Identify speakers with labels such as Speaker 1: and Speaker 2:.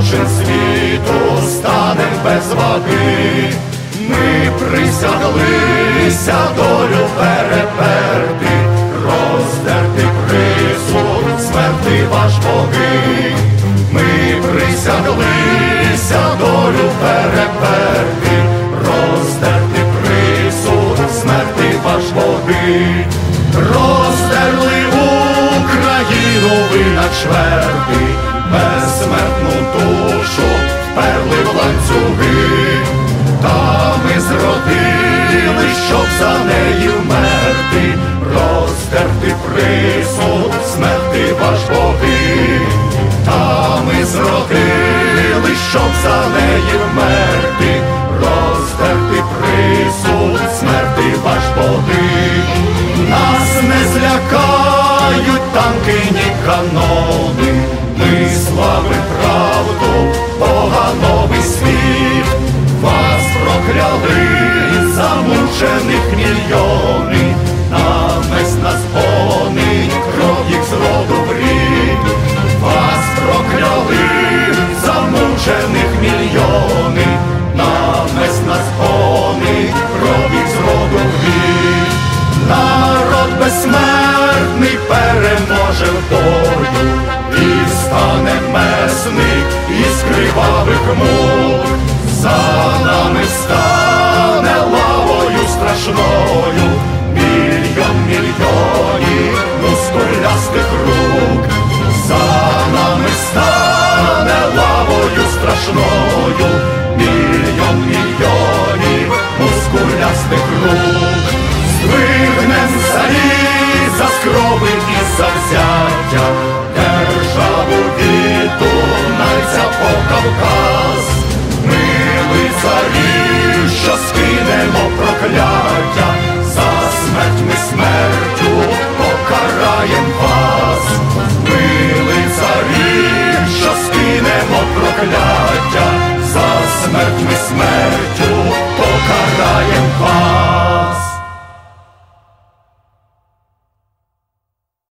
Speaker 1: злочин світу станем без ваги. Ми присяглися долю переперти, роздерти присуд, смерти ваш боги. Ми присяглися долю переперти, роздерти присуд, смерти ваш боги. Роздерли Україну ви на чверти, безсмертну душу вперли в ланцюги. Та ми зродили, щоб за неї вмерти, роздерти присуд, смерти ваш боги. Та ми зродили, щоб за неї вмерти, роздерти присуд, смерти ваш боги. Нас замкині канони, ми слави правду, погановий світ, вас прокляли, замучених мільйони, намесь нас вони, кров їх з роду в рід, вас прокляли, замучених мільйони, намесь нас гонить, кров їх з роду в рід, народ безсмертний желтою, і стане месник із кривавих мук, за нами стане лавою страшною, мільйон мільйонів мускулястих рук.